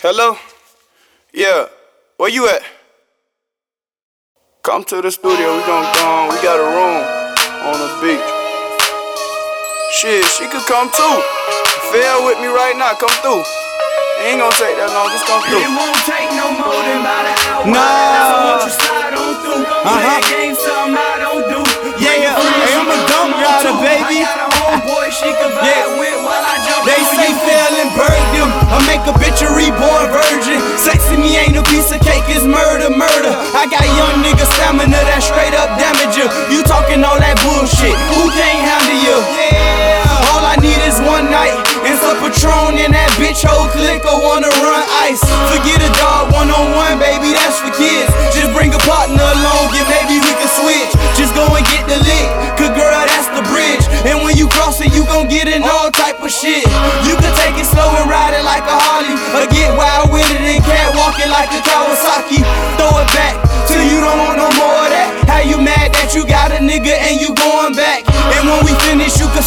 Hello? Yeah, where you at? Come to the studio, we gon' go on. We got a room on the beach. Shit, she could come too. Fail with me right now, come through. It ain't gonna take that long, just come through. It won't take no more than about an hour. Nah. So won't you slide on through? Uh-huh. Talking all that bullshit. Who can't handle you? Yeah. All I need is one night and some Patron in that bitch whole click or wanna run ice. Forget a dog one on one, baby, that's for kids. Just bring a partner along, and maybe we can switch. Just go and get the lick, cause girl, that's the bridge. And when you cross it, you gon' get in all type of shit. You can take it slow and ride it like a Harley, or get wild with it and catwalk it like a Kawasaki.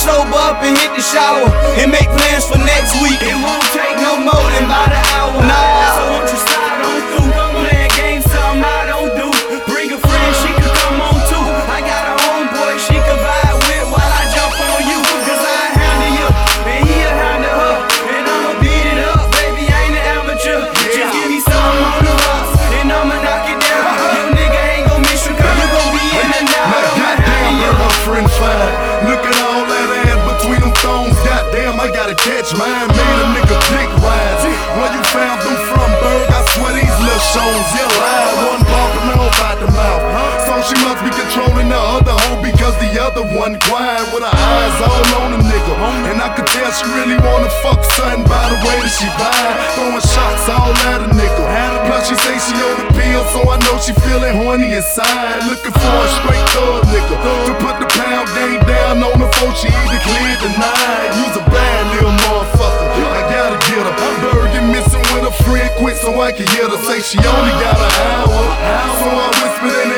Sober up and hit the shower and make plans for next week. Catch mine. Made a nigga dick ride. Where you found them from, Berg? I swear these little shows, yeah, lie. One bumping off out the mouth. So she must be controlling the other hoe because the other one quiet with her eyes all on the nigga. And I could tell she really wanna fuck son by the way that she vibe. Throwing shots all at a nigga. Plus she say she on the pill, so I know she feeling horny inside. Looking for a straight thug nigga to put the pound game down on the before she even I can hear her say she only got an hour. So I whispered in